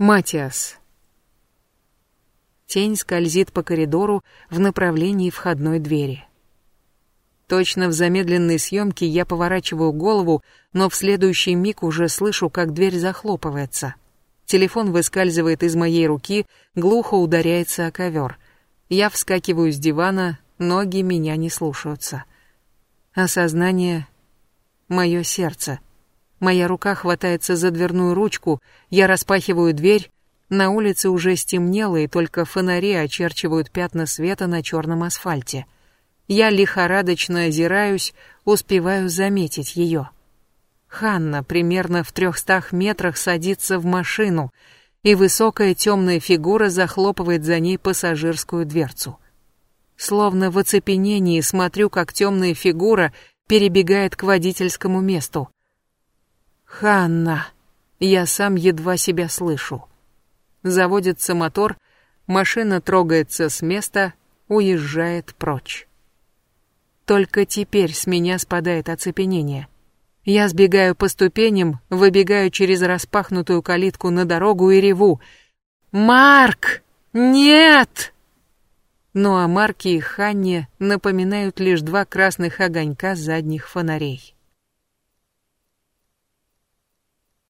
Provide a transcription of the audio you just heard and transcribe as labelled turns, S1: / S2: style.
S1: Матиас. Тень скользит по коридору в направлении входной двери. Точно в замедленной съемке я поворачиваю голову, но в следующий миг уже слышу, как дверь захлопывается. Телефон выскальзывает из моей руки, глухо ударяется о ковер. Я вскакиваю с дивана, ноги меня не слушаются. Осознание — мое сердце — Моя рука хватается за дверную ручку, я распахиваю дверь. На улице уже стемнело, и только фонари очерчивают пятна света на черном асфальте. Я лихорадочно озираюсь, успеваю заметить ее. Ханна примерно в трехстах метрах садится в машину, и высокая темная фигура захлопывает за ней пассажирскую дверцу. Словно в оцепенении смотрю, как темная фигура перебегает к водительскому месту. «Ханна!» Я сам едва себя слышу. Заводится мотор, машина трогается с места, уезжает прочь. Только теперь с меня спадает оцепенение. Я сбегаю по ступеням, выбегаю через распахнутую калитку на дорогу и реву. «Марк! Нет!» Ну а Марке и Ханне напоминают лишь два красных огонька задних фонарей.